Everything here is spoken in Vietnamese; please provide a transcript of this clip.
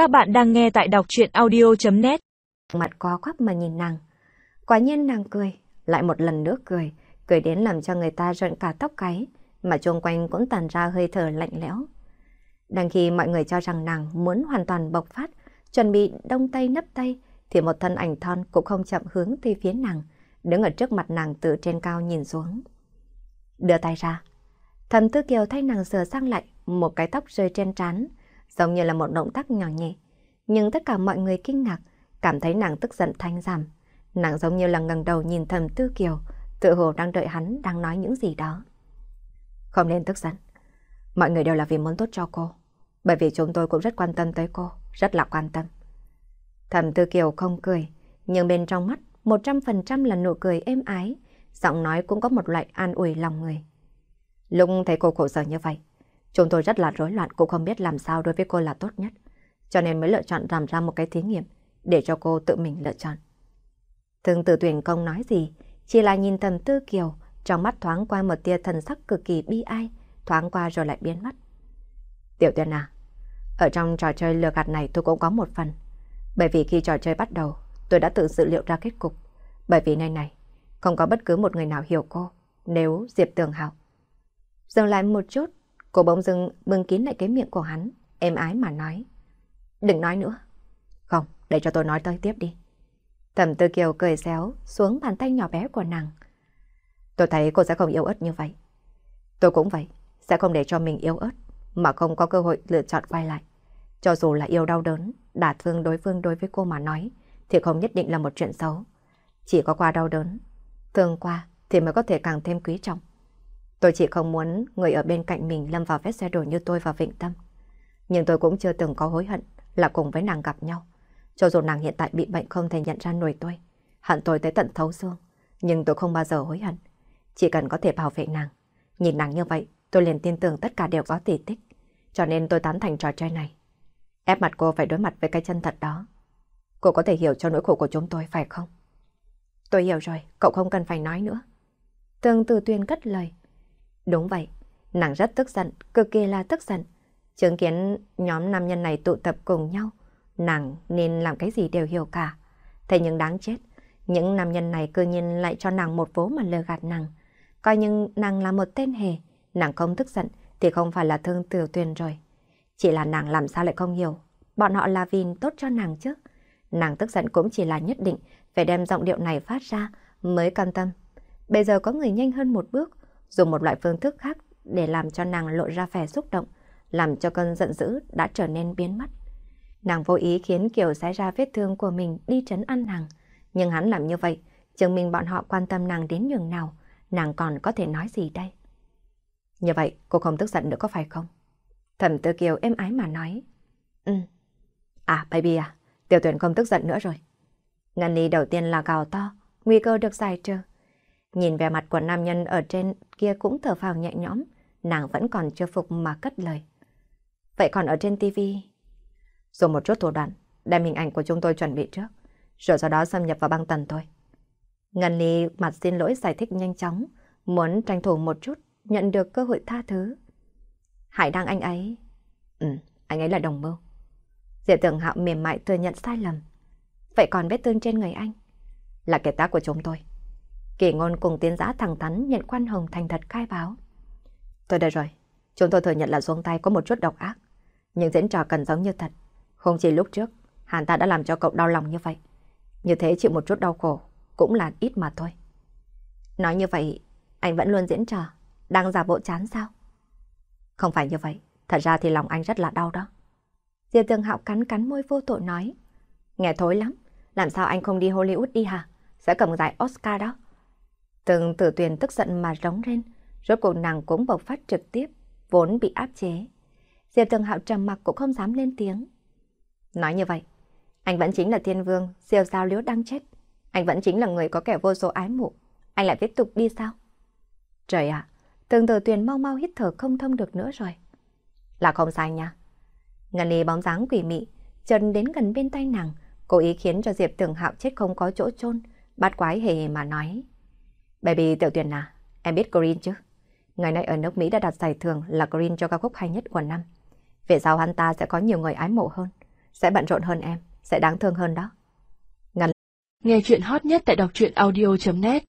Các bạn đang nghe tại đọc chuyện audio.net Mặt có quắp mà nhìn nàng. Quả nhiên nàng cười, lại một lần nữa cười, cười đến làm cho người ta rợn cả tóc gáy, mà chung quanh cũng tàn ra hơi thở lạnh lẽo. Đang khi mọi người cho rằng nàng muốn hoàn toàn bộc phát, chuẩn bị đông tay nấp tay, thì một thân ảnh thon cũng không chậm hướng về phía nàng, đứng ở trước mặt nàng từ trên cao nhìn xuống. Đưa tay ra. Thầm Tư Kiều thay nàng sửa sang lại, một cái tóc rơi trên trán, giống như là một động tác nhỏ nhẹ. Nhưng tất cả mọi người kinh ngạc, cảm thấy nàng tức giận thanh giảm. Nàng giống như là ngẩng đầu nhìn thầm Tư Kiều, tự hồ đang đợi hắn đang nói những gì đó. Không nên tức giận. Mọi người đều là vì muốn tốt cho cô. Bởi vì chúng tôi cũng rất quan tâm tới cô, rất là quan tâm. Thầm Tư Kiều không cười, nhưng bên trong mắt 100% là nụ cười êm ái, giọng nói cũng có một loại an ủi lòng người. Lúc thấy cô khổ sở như vậy, chúng tôi rất là rối loạn cũng không biết làm sao đối với cô là tốt nhất, cho nên mới lựa chọn làm ra một cái thí nghiệm để cho cô tự mình lựa chọn. Thương tử tuyển công nói gì, chỉ là nhìn tầm Tư Kiều, trong mắt thoáng qua một tia thần sắc cực kỳ bi ai, thoáng qua rồi lại biến mất. Tiểu tuyển à, ở trong trò chơi lừa gạt này tôi cũng có một phần. Bởi vì khi trò chơi bắt đầu, tôi đã tự dự liệu ra kết cục. Bởi vì nơi này, không có bất cứ một người nào hiểu cô, nếu Diệp Tường Hạo. Dừng lại một chút, cô bỗng dưng bưng kín lại cái miệng của hắn, êm ái mà nói. Đừng nói nữa. Không, để cho tôi nói tới tiếp đi. Thẩm Tư Kiều cười xéo xuống bàn tay nhỏ bé của nàng. Tôi thấy cô sẽ không yếu ớt như vậy. Tôi cũng vậy, sẽ không để cho mình yếu ớt, mà không có cơ hội lựa chọn quay lại. Cho dù là yêu đau đớn, đả thương đối phương đối với cô mà nói, thì không nhất định là một chuyện xấu. Chỉ có qua đau đớn, thương qua thì mới có thể càng thêm quý trọng. Tôi chỉ không muốn người ở bên cạnh mình lâm vào vết xe đổ như tôi và Vịnh Tâm. Nhưng tôi cũng chưa từng có hối hận là cùng với nàng gặp nhau. Cho dù nàng hiện tại bị bệnh không thể nhận ra nổi tôi, hận tôi tới tận thấu xương, nhưng tôi không bao giờ hối hận. Chỉ cần có thể bảo vệ nàng. Nhìn nàng như vậy, tôi liền tin tưởng tất cả đều có tỷ tích. Cho nên tôi tán thành trò chơi này. Ép mặt cô phải đối mặt với cái chân thật đó. Cô có thể hiểu cho nỗi khổ của chúng tôi phải không? Tôi hiểu rồi, cậu không cần phải nói nữa. Tương từ tuyên cất lời. Đúng vậy, nàng rất tức giận, cực kỳ là tức giận. Chứng kiến nhóm nam nhân này tụ tập cùng nhau, nàng nên làm cái gì đều hiểu cả. Thế nhưng đáng chết, những nam nhân này cơ nhiên lại cho nàng một vố mà lừa gạt nàng. Coi như nàng là một tên hề, nàng không tức giận thì không phải là thương tiểu tuyền rồi. Chỉ là nàng làm sao lại không hiểu, bọn họ là vì tốt cho nàng chứ. Nàng tức giận cũng chỉ là nhất định phải đem giọng điệu này phát ra mới cam tâm. Bây giờ có người nhanh hơn một bước, dùng một loại phương thức khác để làm cho nàng lộ ra vẻ xúc động, làm cho cơn giận dữ đã trở nên biến mất. Nàng vô ý khiến Kiều xé ra vết thương của mình đi trấn ăn nàng. Nhưng hắn làm như vậy, chứng minh bọn họ quan tâm nàng đến nhường nào, nàng còn có thể nói gì đây? Như vậy, cô không tức giận nữa có phải không? Thẩm Tư Kiều êm ái mà nói. Ừ. À, baby à, tiểu tuyển không tức giận nữa rồi. Ngân Ly đầu tiên là gào to, nguy cơ được giải trừ. Nhìn vẻ mặt của nam nhân ở trên kia cũng thở phào nhẹ nhõm, nàng vẫn còn chưa phục mà cất lời. Vậy còn ở trên tivi Dùng một chút thủ đoạn, đem hình ảnh của chúng tôi chuẩn bị trước, rồi sau đó xâm nhập vào băng tần thôi. Ngân Ly mặt xin lỗi giải thích nhanh chóng, muốn tranh thủ một chút, nhận được cơ hội tha thứ. Hải đăng anh ấy... Ừ, anh ấy là đồng mưu. Diệp tưởng hạo mềm mại thừa nhận sai lầm. Vậy còn vết thương trên người anh? Là kẻ tác của chúng tôi. Kỳ ngôn cùng tiến giã thẳng thắn nhận quan hồng thành thật khai báo. Tôi đây rồi. Chúng tôi thừa nhận là xuống tay có một chút độc ác. Nhưng diễn trò cần giống như thật. Không chỉ lúc trước, hắn ta đã làm cho cậu đau lòng như vậy. Như thế chịu một chút đau khổ, cũng là ít mà thôi. Nói như vậy, anh vẫn luôn diễn trò, đang giả bộ chán sao? Không phải như vậy, thật ra thì lòng anh rất là đau đó. Diệp Tường Hạo cắn cắn môi vô tội nói. Nghe thối lắm, làm sao anh không đi Hollywood đi hả? Sẽ cầm giải Oscar đó. Từng tử tuyền tức giận mà rống lên, rốt cuộc nàng cũng bộc phát trực tiếp, vốn bị áp chế. Diệp Tường Hạo trầm mặc cũng không dám lên tiếng. Nói như vậy, anh vẫn chính là thiên vương, siêu sao liếu đang chết. Anh vẫn chính là người có kẻ vô số ái mộ. Anh lại tiếp tục đi sao? Trời ạ, từng tử tuyền mau mau hít thở không thông được nữa rồi. Là không sai nha. Ngân Ly bóng dáng quỷ mị, chân đến gần bên tay nàng, cố ý khiến cho Diệp Tường Hạo chết không có chỗ chôn, bát quái hề hề mà nói. Baby tiểu tuyển à, em biết Green chứ? Ngày nay ở nước Mỹ đã đặt giải thưởng là Green cho ca khúc hay nhất của năm. Về sau hắn ta sẽ có nhiều người ái mộ hơn. sẽ bận rộn hơn em, sẽ đáng thương hơn đó. Nghe chuyện hot nhất tại đọc truyện audio.net